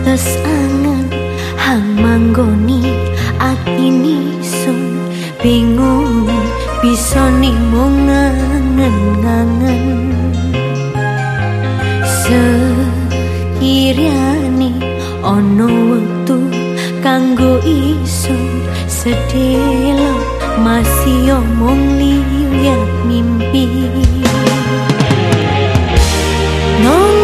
Suwates angen hang manggoni atini sun. Bingung bisa nimung ngangen-ngangen. Sekirani ono wektu kanggo iso sedelo masih omong liat mimpi. Kanggo